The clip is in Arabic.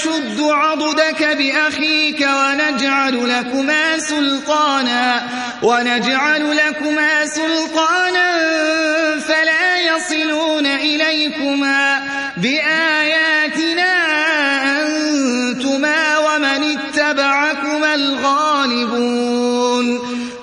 نشد عضدك بأخيك ونجعل لكما سلطانا ونجعل لكما سلطانا فلا يصلون إليكما بآياتنا أنتما ومن اتبعكما الغالبون.